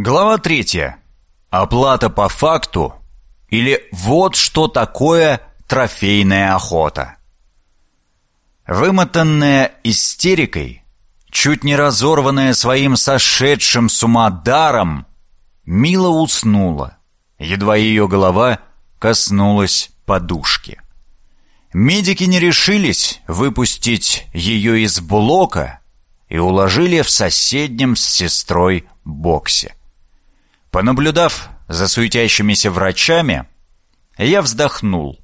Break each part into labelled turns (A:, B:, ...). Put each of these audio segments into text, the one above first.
A: Глава третья. Оплата по факту или вот что такое трофейная охота. Вымотанная истерикой, чуть не разорванная своим сошедшим с ума даром, Мила уснула. Едва ее голова коснулась подушки. Медики не решились выпустить ее из блока и уложили в соседнем с сестрой боксе. Понаблюдав за суетящимися врачами, я вздохнул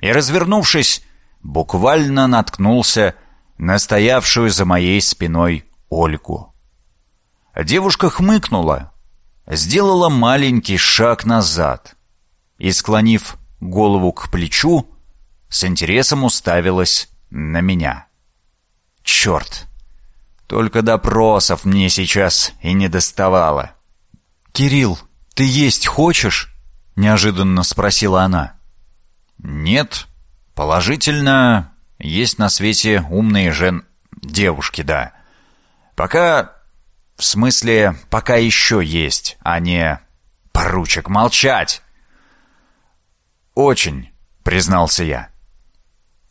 A: и, развернувшись, буквально наткнулся на стоявшую за моей спиной Ольгу. Девушка хмыкнула, сделала маленький шаг назад и, склонив голову к плечу, с интересом уставилась на меня. «Черт! Только допросов мне сейчас и не доставало!» «Кирилл, ты есть хочешь?» — неожиданно спросила она. «Нет, положительно, есть на свете умные жен... девушки, да. Пока... в смысле, пока еще есть, а не... поручик, молчать!» «Очень», — признался я.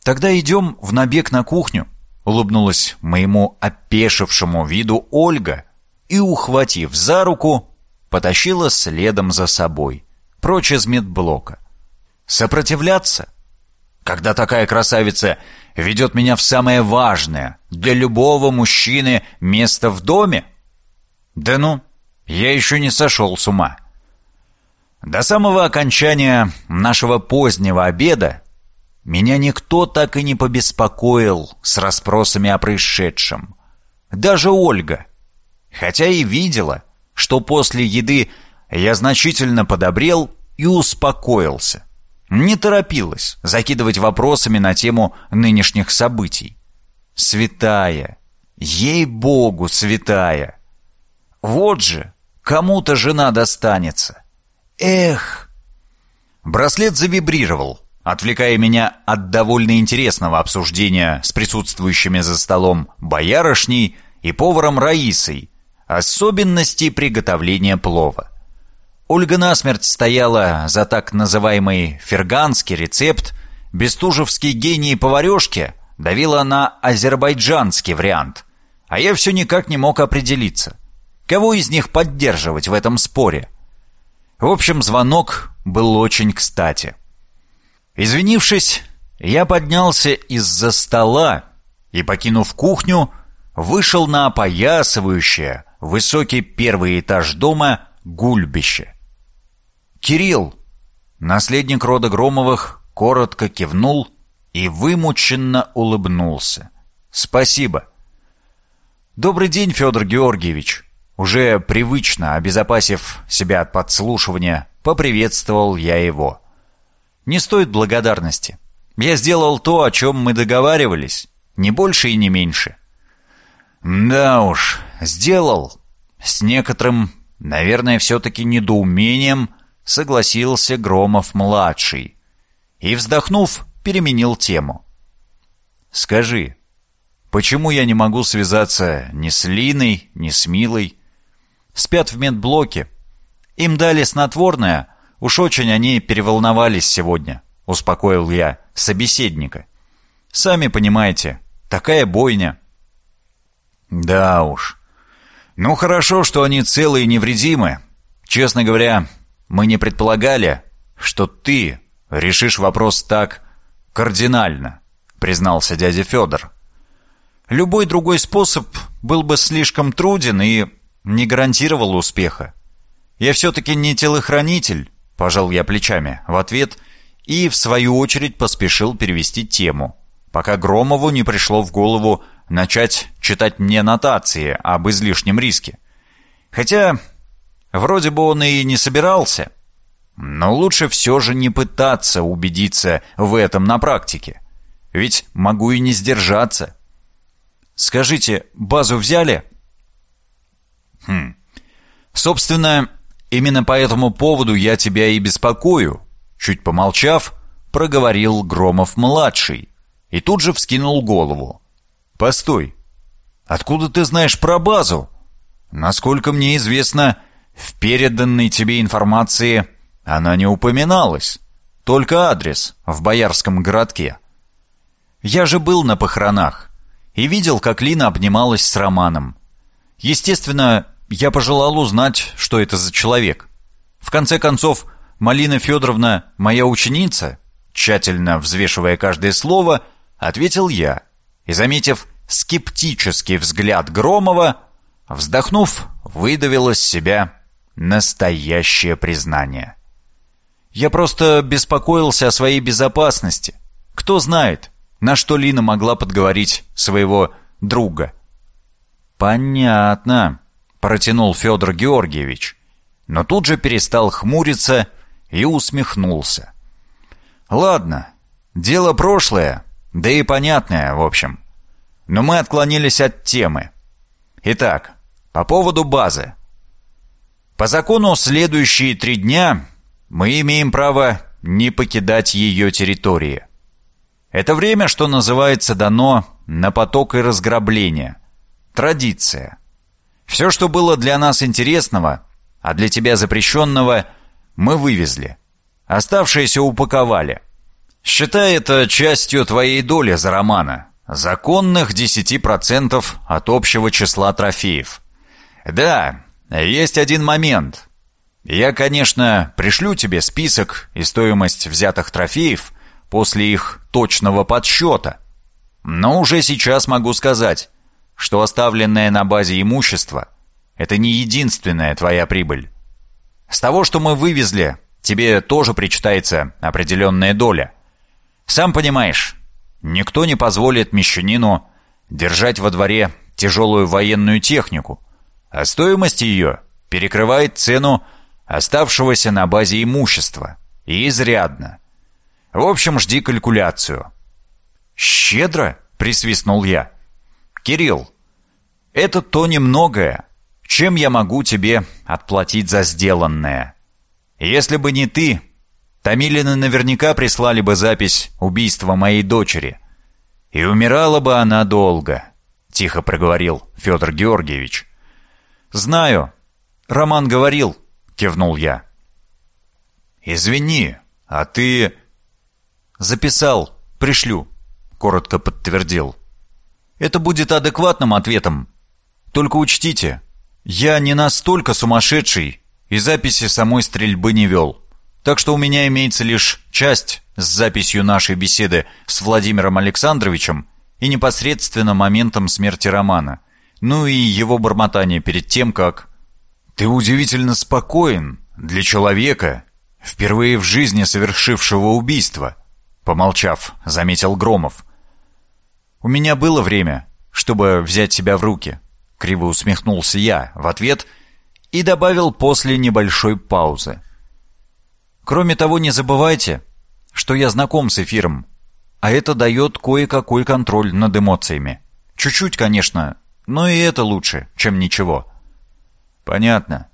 A: «Тогда идем в набег на кухню», — улыбнулась моему опешившему виду Ольга и, ухватив за руку, потащила следом за собой, прочь из медблока. Сопротивляться? Когда такая красавица ведет меня в самое важное для любого мужчины место в доме? Да ну, я еще не сошел с ума. До самого окончания нашего позднего обеда меня никто так и не побеспокоил с расспросами о происшедшем. Даже Ольга. Хотя и видела, что после еды я значительно подобрел и успокоился. Не торопилась закидывать вопросами на тему нынешних событий. Святая, ей-богу, святая. Вот же, кому-то жена достанется. Эх! Браслет завибрировал, отвлекая меня от довольно интересного обсуждения с присутствующими за столом боярышней и поваром Раисой, Особенности приготовления плова. Ольга насмерть стояла за так называемый ферганский рецепт, бестужевский гений поварешки давила на азербайджанский вариант, а я все никак не мог определиться, кого из них поддерживать в этом споре. В общем, звонок был очень кстати. Извинившись, я поднялся из-за стола и, покинув кухню, вышел на опоясывающее, высокий первый этаж дома гульбище. «Кирилл!» Наследник рода Громовых коротко кивнул и вымученно улыбнулся. «Спасибо!» «Добрый день, Федор Георгиевич!» Уже привычно, обезопасив себя от подслушивания, поприветствовал я его. «Не стоит благодарности. Я сделал то, о чем мы договаривались, не больше и не меньше. «Да уж, сделал». С некоторым, наверное, все-таки недоумением согласился Громов-младший. И, вздохнув, переменил тему. «Скажи, почему я не могу связаться ни с Линой, ни с Милой? Спят в медблоке. Им дали снотворное, уж очень они переволновались сегодня», — успокоил я собеседника. «Сами понимаете, такая бойня». Да уж. Ну хорошо, что они целы и невредимы. Честно говоря, мы не предполагали, что ты решишь вопрос так кардинально, признался дядя Федор. Любой другой способ был бы слишком труден и не гарантировал успеха. Я все-таки не телохранитель, пожал я плечами в ответ и, в свою очередь, поспешил перевести тему, пока Громову не пришло в голову начать читать мне нотации об излишнем риске. Хотя, вроде бы он и не собирался. Но лучше все же не пытаться убедиться в этом на практике. Ведь могу и не сдержаться. Скажите, базу взяли? Хм. Собственно, именно по этому поводу я тебя и беспокою. Чуть помолчав, проговорил Громов-младший и тут же вскинул голову. «Постой! Откуда ты знаешь про базу? Насколько мне известно, в переданной тебе информации она не упоминалась. Только адрес в боярском городке. Я же был на похоронах и видел, как Лина обнималась с Романом. Естественно, я пожелал узнать, что это за человек. В конце концов, Малина Федоровна моя ученица, тщательно взвешивая каждое слово, ответил я. И, заметив скептический взгляд Громова, вздохнув, выдавил из себя настоящее признание. Я просто беспокоился о своей безопасности. Кто знает, на что Лина могла подговорить своего друга. «Понятно», — протянул Федор Георгиевич, но тут же перестал хмуриться и усмехнулся. «Ладно, дело прошлое, да и понятное, в общем. Но мы отклонились от темы. Итак, по поводу базы. По закону следующие три дня мы имеем право не покидать ее территории. Это время, что называется, дано на поток и разграбление. Традиция. Все, что было для нас интересного, а для тебя запрещенного, мы вывезли. Оставшееся упаковали. Считай это частью твоей доли за романа. Законных 10% от общего числа трофеев. Да, есть один момент. Я, конечно, пришлю тебе список и стоимость взятых трофеев после их точного подсчета. Но уже сейчас могу сказать, что оставленное на базе имущество – это не единственная твоя прибыль. С того, что мы вывезли, тебе тоже причитается определенная доля. Сам понимаешь, никто не позволит мещанину держать во дворе тяжелую военную технику, а стоимость ее перекрывает цену оставшегося на базе имущества. И изрядно. В общем, жди калькуляцию. «Щедро?» — присвистнул я. «Кирилл, это то немногое, чем я могу тебе отплатить за сделанное. Если бы не ты, Томилины наверняка прислали бы запись убийства моей дочери. И умирала бы она долго», — тихо проговорил Федор Георгиевич. «Знаю. Роман говорил. — кивнул я. «Извини, а ты...» «Записал. Пришлю», — коротко подтвердил. «Это будет адекватным ответом. Только учтите, я не настолько сумасшедший и записи самой стрельбы не вел. Так что у меня имеется лишь часть с записью нашей беседы с Владимиром Александровичем и непосредственно моментом смерти Романа, ну и его бормотание перед тем, как «Ты удивительно спокоен для человека, впервые в жизни совершившего убийство», помолчав, заметил Громов. «У меня было время, чтобы взять себя в руки», криво усмехнулся я в ответ и добавил после небольшой паузы. «Кроме того, не забывайте, что я знаком с эфиром, а это дает кое-какой контроль над эмоциями. Чуть-чуть, конечно, но и это лучше, чем ничего». Понятно.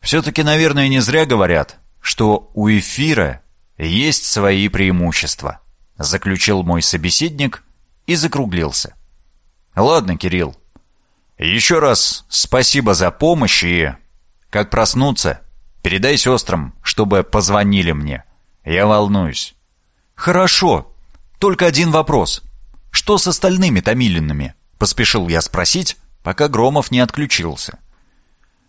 A: Все-таки, наверное, не зря говорят, что у эфира есть свои преимущества, заключил мой собеседник и закруглился. Ладно, Кирилл. Еще раз спасибо за помощь и... Как проснуться, передай сестрам, чтобы позвонили мне. Я волнуюсь. Хорошо. Только один вопрос. Что с остальными Томилинами? Поспешил я спросить, пока Громов не отключился.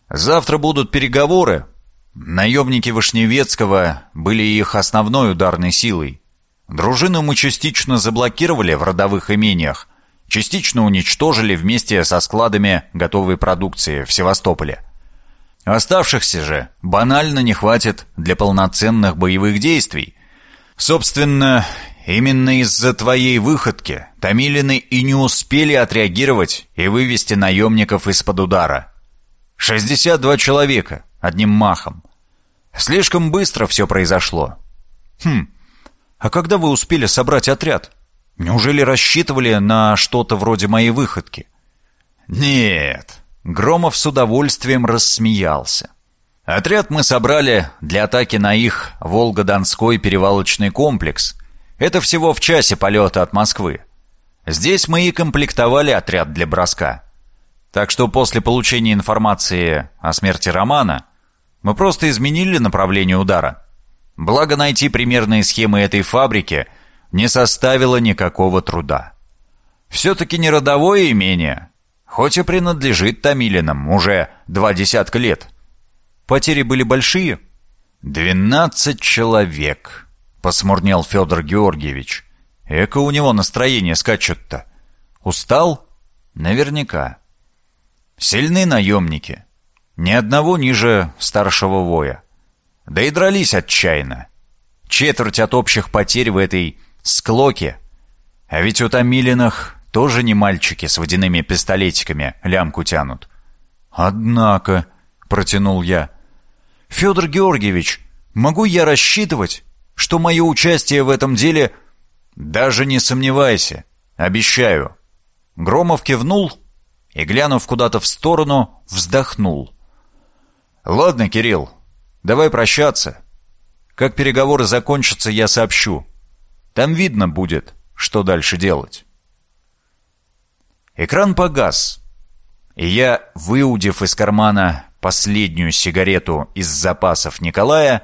A: Завтра будут переговоры. Наемники Вышневецкого были их основной ударной силой. Дружину мы частично заблокировали в родовых имениях, частично уничтожили вместе со складами готовой продукции в Севастополе. Оставшихся же банально не хватит для полноценных боевых действий. Собственно, именно из-за твоей выходки Томилины и не успели отреагировать и вывести наемников из-под удара. 62 человека, одним махом. Слишком быстро все произошло. Хм, а когда вы успели собрать отряд? Неужели рассчитывали на что-то вроде моей выходки? Нет, Громов с удовольствием рассмеялся. Отряд мы собрали для атаки на их Волго-Донской перевалочный комплекс. Это всего в часе полета от Москвы. Здесь мы и комплектовали отряд для броска. Так что после получения информации о смерти Романа мы просто изменили направление удара. Благо найти примерные схемы этой фабрики не составило никакого труда. Все-таки не родовое имение, хоть и принадлежит Томилинам уже два десятка лет. Потери были большие. «Двенадцать человек», — посмурнел Федор Георгиевич. «Эко у него настроение скачет-то. Устал? Наверняка. Сильны наемники. Ни одного ниже старшего воя. Да и дрались отчаянно. Четверть от общих потерь в этой склоке. А ведь у Томилиных тоже не мальчики с водяными пистолетиками лямку тянут. «Однако», — протянул я, — «Федор Георгиевич, могу я рассчитывать, что мое участие в этом деле...» «Даже не сомневайся, обещаю». Громов кивнул и, глянув куда-то в сторону, вздохнул. «Ладно, Кирилл, давай прощаться. Как переговоры закончатся, я сообщу. Там видно будет, что дальше делать». Экран погас, и я, выудив из кармана последнюю сигарету из запасов Николая,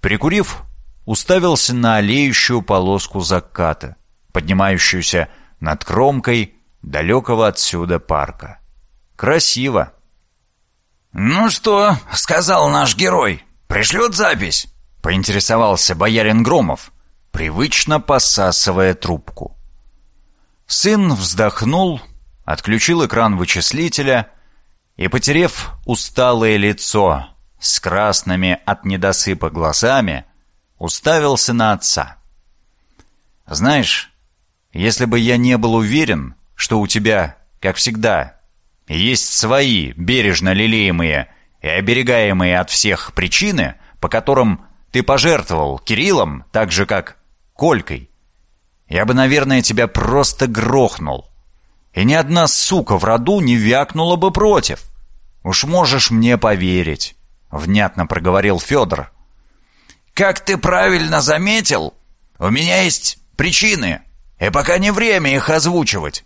A: прикурив, уставился на олеющую полоску заката, поднимающуюся над кромкой далекого отсюда парка. Красиво.
B: «Ну что?» — сказал наш герой. «Пришлет запись?»
A: — поинтересовался боярин Громов, привычно посасывая трубку. Сын вздохнул, отключил экран вычислителя и, потерев усталое лицо с красными от недосыпа глазами, уставился на отца. «Знаешь, если бы я не был уверен, что у тебя, как всегда, есть свои бережно лелеемые и оберегаемые от всех причины, по которым ты пожертвовал Кириллом так же, как Колькой, я бы, наверное, тебя просто грохнул и ни одна сука в роду не вякнула бы против. Уж можешь мне поверить, — внятно проговорил Федор.
B: Как ты правильно заметил, у меня есть причины, и пока не время их озвучивать.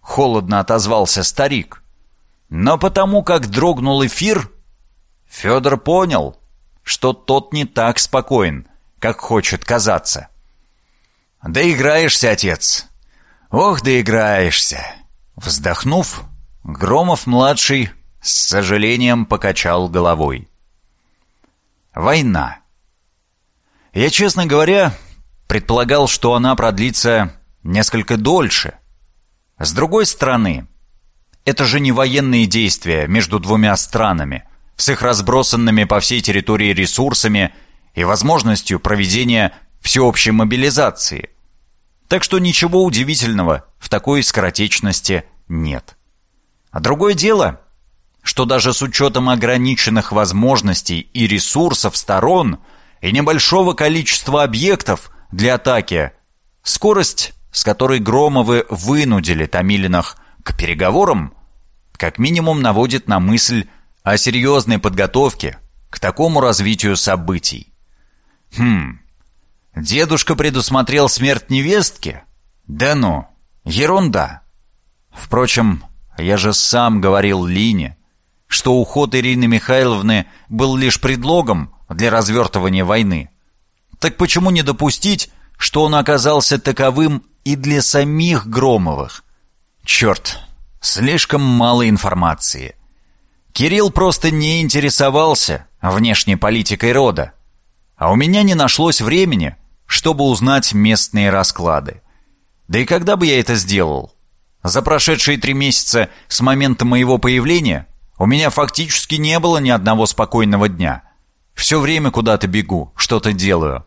B: Холодно отозвался старик.
A: Но потому как дрогнул эфир, Федор понял, что тот не так спокоен, как хочет казаться. «Доиграешься, отец! Ох, доиграешься!» Вздохнув, Громов-младший с сожалением покачал головой. Война. Я, честно говоря, предполагал, что она продлится несколько дольше. С другой стороны, это же не военные действия между двумя странами, с их разбросанными по всей территории ресурсами и возможностью проведения всеобщей мобилизации – так что ничего удивительного в такой скоротечности нет. А другое дело, что даже с учетом ограниченных возможностей и ресурсов сторон и небольшого количества объектов для атаки, скорость, с которой Громовы вынудили Томилинах к переговорам, как минимум наводит на мысль о серьезной подготовке к такому развитию событий. Хм, Дедушка предусмотрел смерть невестки? Да ну, ерунда. Впрочем, я же сам говорил Лине, что уход Ирины Михайловны был лишь предлогом для развертывания войны. Так почему не допустить, что он оказался таковым и для самих Громовых? Черт, слишком мало информации. Кирилл просто не интересовался внешней политикой рода. А у меня не нашлось времени, чтобы узнать местные расклады. Да и когда бы я это сделал? За прошедшие три месяца с момента моего появления у меня фактически не было ни одного спокойного дня. Все время куда-то бегу, что-то делаю.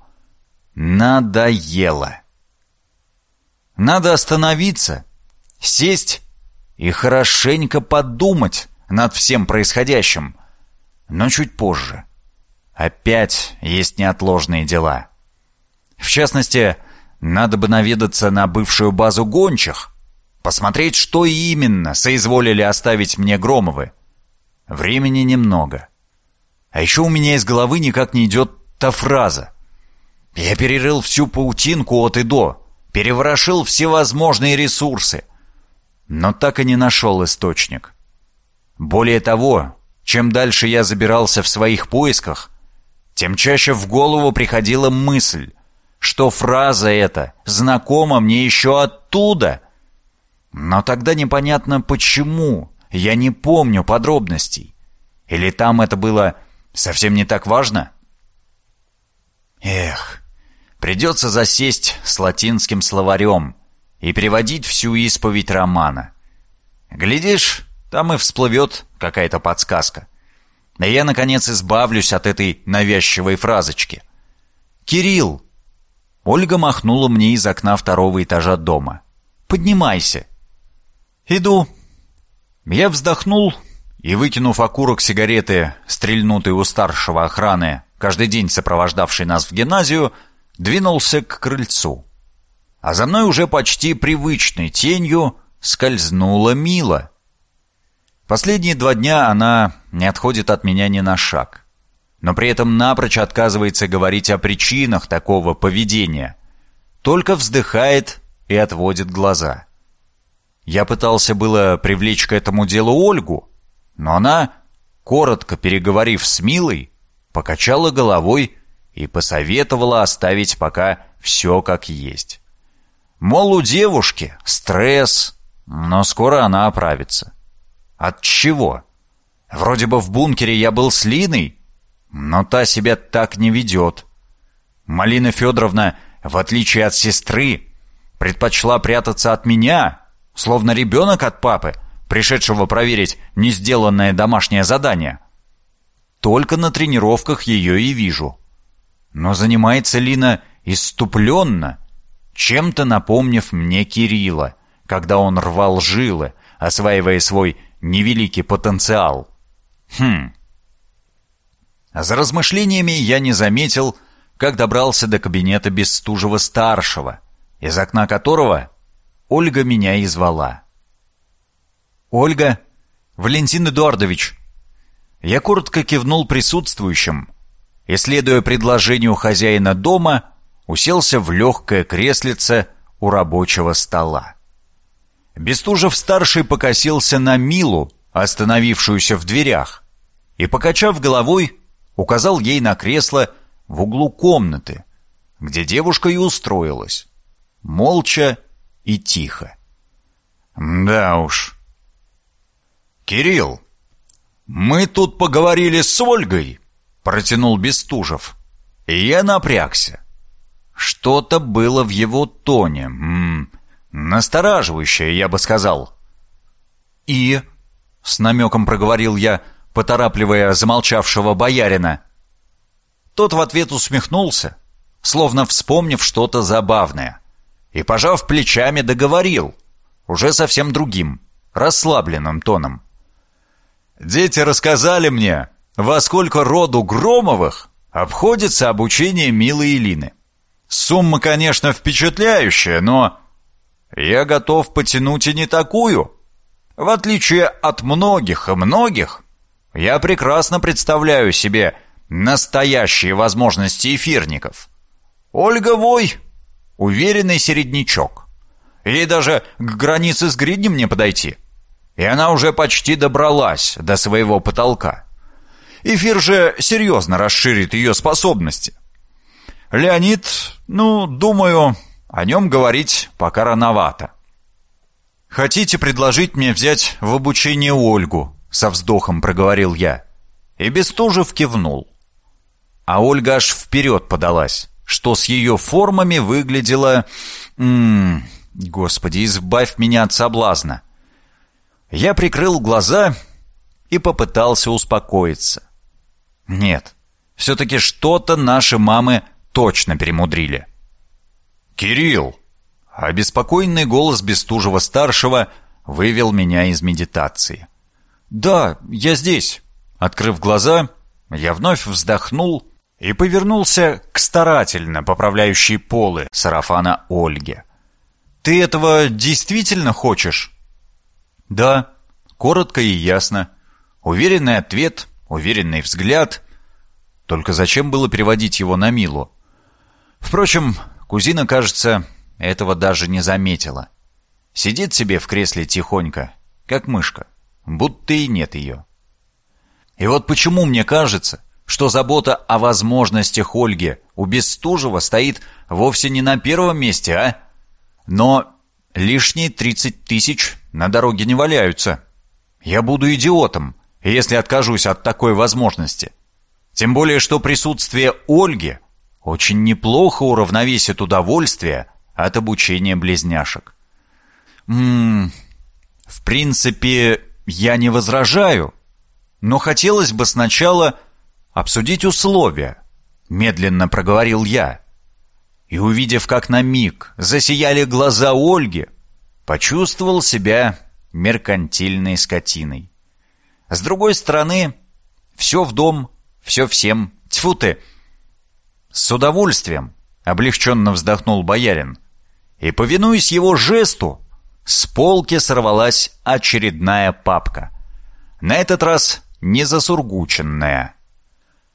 A: Надоело. Надо остановиться, сесть и хорошенько подумать над всем происходящим. Но чуть позже. Опять есть неотложные дела. В частности, надо бы наведаться на бывшую базу гончих, посмотреть, что именно соизволили оставить мне Громовы. Времени немного. А еще у меня из головы никак не идет та фраза. Я перерыл всю паутинку от и до, переворошил всевозможные ресурсы, но так и не нашел источник. Более того, чем дальше я забирался в своих поисках, тем чаще в голову приходила мысль, что фраза эта знакома мне еще оттуда. Но тогда непонятно почему, я не помню подробностей. Или там это было совсем не так важно? Эх, придется засесть с латинским словарем и переводить всю исповедь романа. Глядишь, там и всплывет какая-то подсказка. И я, наконец, избавлюсь от этой навязчивой фразочки. «Кирилл!» Ольга махнула мне из окна второго этажа дома. «Поднимайся!» «Иду!» Я вздохнул и, выкинув окурок сигареты, стрельнутый у старшего охраны, каждый день сопровождавший нас в гимназию, двинулся к крыльцу. А за мной уже почти привычной тенью скользнула Мила. Последние два дня она не отходит от меня ни на шаг, но при этом напрочь отказывается говорить о причинах такого поведения, только вздыхает и отводит глаза. Я пытался было привлечь к этому делу Ольгу, но она, коротко переговорив с Милой, покачала головой и посоветовала оставить пока все как есть. Мол, у девушки стресс, но скоро она оправится. От чего? Вроде бы в бункере я был с Линой, но та себя так не ведет. Малина Федоровна, в отличие от сестры, предпочла прятаться от меня, словно ребенок от папы, пришедшего проверить не сделанное домашнее задание. Только на тренировках ее и вижу. Но занимается Лина иступленно, чем-то напомнив мне Кирилла, когда он рвал жилы, осваивая свой невеликий потенциал. Хм. За размышлениями я не заметил, как добрался до кабинета Бестужева-старшего, из окна которого Ольга меня и звала. «Ольга, Валентин Эдуардович!» Я коротко кивнул присутствующим и, следуя предложению хозяина дома, уселся в легкое креслице у рабочего стола. Бестужев-старший покосился на Милу, остановившуюся в дверях, и, покачав головой, указал ей на кресло в углу комнаты, где девушка и устроилась, молча и тихо. «Да уж». «Кирилл, мы тут поговорили с Ольгой», — протянул Бестужев, и я напрягся. Что-то было в его тоне, м -м, настораживающее, я бы сказал. «И?» — с намеком проговорил я, поторапливая замолчавшего боярина. Тот в ответ усмехнулся, словно вспомнив что-то забавное, и, пожав плечами, договорил, уже совсем другим, расслабленным тоном. «Дети рассказали мне, во сколько роду Громовых обходится обучение Милы Илины. Сумма, конечно, впечатляющая, но я готов потянуть и не такую. В отличие от многих и многих, я прекрасно представляю себе настоящие возможности эфирников. Ольга Вой — уверенный середнячок. Ей даже к границе с гриднем не подойти. И она уже почти добралась до своего потолка. Эфир же серьезно расширит ее способности. Леонид, ну, думаю, о нем говорить пока рановато. «Хотите предложить мне взять в обучение Ольгу?» Со вздохом проговорил я. И Бестужев кивнул. А Ольга аж вперед подалась, что с ее формами выглядело... М -м, господи, избавь меня от соблазна. Я прикрыл глаза и попытался успокоиться. Нет, все-таки что-то наши мамы точно перемудрили. «Кирилл!» Обеспокоенный голос Бестужева-старшего вывел меня из медитации. «Да, я здесь». Открыв глаза, я вновь вздохнул и повернулся к старательно поправляющей полы сарафана Ольге. «Ты этого действительно хочешь?» «Да», коротко и ясно. Уверенный ответ, уверенный взгляд. Только зачем было переводить его на Милу? Впрочем, кузина, кажется, этого даже не заметила. Сидит себе в кресле тихонько, как мышка будто и нет ее. И вот почему мне кажется, что забота о возможностях Ольги у Бестужева стоит вовсе не на первом месте, а? Но лишние 30 тысяч на дороге не валяются. Я буду идиотом, если откажусь от такой возможности. Тем более, что присутствие Ольги очень неплохо уравновесит удовольствие от обучения близняшек. Ммм, в принципе, я не возражаю, но хотелось бы сначала обсудить условия, медленно проговорил я. И увидев, как на миг засияли глаза Ольги, почувствовал себя меркантильной скотиной. С другой стороны, все в дом, все всем. Тьфу ты! С удовольствием, облегченно вздохнул боярин. И, повинуясь его жесту, с полки сорвалась очередная папка. На этот раз не засургученная.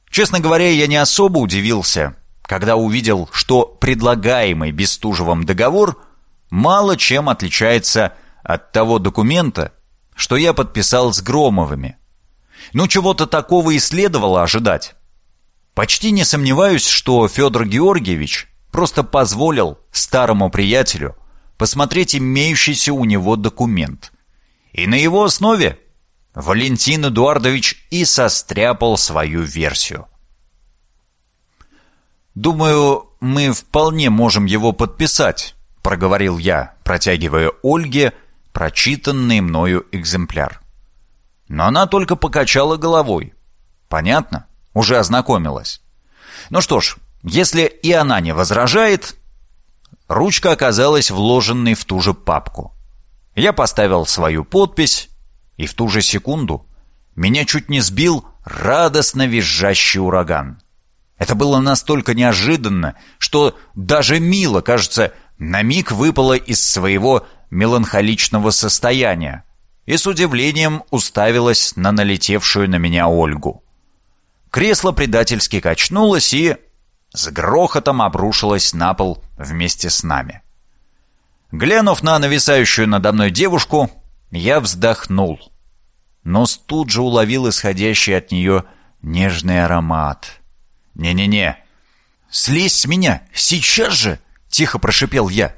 A: Честно говоря, я не особо удивился, когда увидел, что предлагаемый Бестужевым договор мало чем отличается от того документа, что я подписал с Громовыми. Ну, чего-то такого и следовало ожидать. Почти не сомневаюсь, что Федор Георгиевич просто позволил старому приятелю посмотреть имеющийся у него документ. И на его основе Валентин Эдуардович и состряпал свою версию. «Думаю, мы вполне можем его подписать», — проговорил я, протягивая Ольге прочитанный мною экземпляр. Но она только покачала головой. «Понятно, уже ознакомилась. Ну что ж, если и она не возражает, Ручка оказалась вложенной в ту же папку. Я поставил свою подпись, и в ту же секунду меня чуть не сбил радостно визжащий ураган. Это было настолько неожиданно, что даже Мила, кажется, на миг выпала из своего меланхоличного состояния и с удивлением уставилась на налетевшую на меня Ольгу. Кресло предательски качнулось и с грохотом обрушилась на пол вместе с нами. Глянув на нависающую надо мной девушку, я вздохнул, но тут же уловил исходящий от нее нежный аромат. «Не-не-не! Слезь с меня! Сейчас же!» — тихо прошипел я,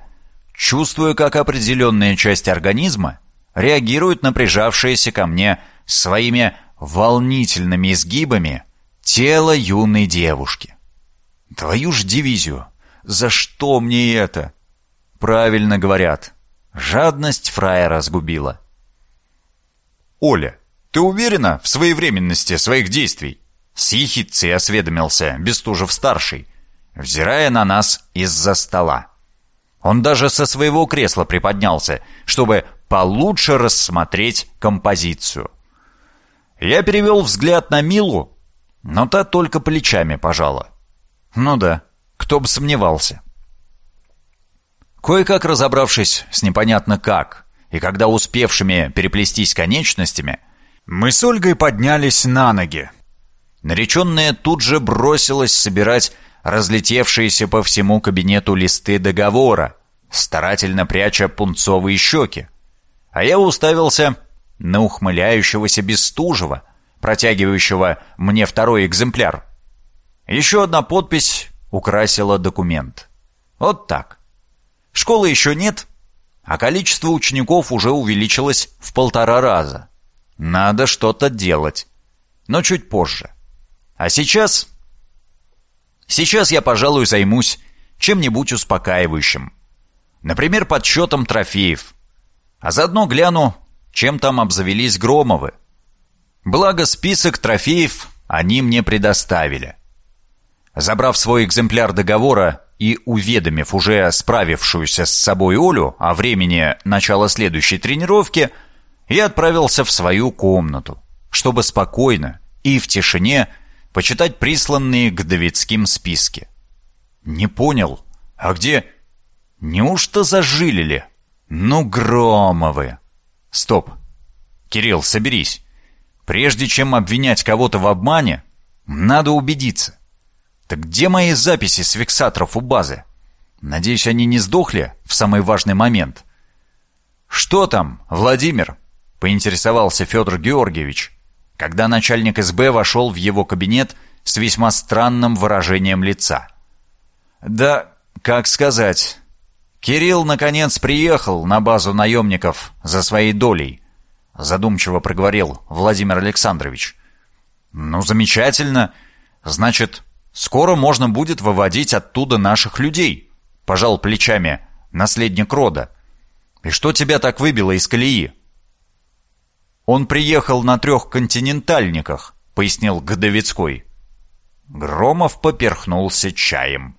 A: чувствуя, как определенная часть организма реагирует на прижавшееся ко мне своими волнительными изгибами тело юной девушки. Твою ж дивизию! За что мне это? Правильно говорят. Жадность фрая разгубила. Оля, ты уверена в своевременности своих действий? С ехидцей осведомился Бестужев-старший, взирая на нас из-за стола. Он даже со своего кресла приподнялся, чтобы получше рассмотреть композицию. Я перевел взгляд на Милу, но та только плечами пожала. Ну да, кто бы сомневался. Кое-как разобравшись с непонятно как, и когда успевшими переплестись конечностями, мы с Ольгой поднялись на ноги. Нареченная тут же бросилась собирать разлетевшиеся по всему кабинету листы договора, старательно пряча пунцовые щеки. А я уставился на ухмыляющегося Бестужева, протягивающего мне второй экземпляр. Еще одна подпись украсила документ. Вот так. Школы еще нет, а количество учеников уже увеличилось в полтора раза. Надо что-то делать. Но чуть позже. А сейчас... Сейчас я, пожалуй, займусь чем-нибудь успокаивающим. Например, подсчетом трофеев. А заодно гляну, чем там обзавелись Громовы. Благо, список трофеев они мне предоставили. Забрав свой экземпляр договора и уведомив уже справившуюся с собой Олю о времени начала следующей тренировки, я отправился в свою комнату, чтобы спокойно и в тишине почитать присланные к Давидским списки. Не понял, а где... Неужто зажилили? Ну, Громовы! Стоп. Кирилл, соберись. Прежде чем обвинять кого-то в обмане, надо убедиться. Так где мои записи с фиксаторов у базы? Надеюсь, они не сдохли в самый важный момент. Что там, Владимир? — поинтересовался Федор Георгиевич, когда начальник СБ вошел в его кабинет с весьма странным выражением лица. «Да, как сказать...» «Кирилл, наконец, приехал на базу наемников за своей долей», — задумчиво проговорил Владимир Александрович. «Ну, замечательно. Значит, скоро можно будет выводить оттуда наших людей», — пожал плечами наследник рода. «И что тебя так выбило из колеи?» «Он приехал на трех континентальниках», — пояснил Годовицкой. Громов поперхнулся чаем.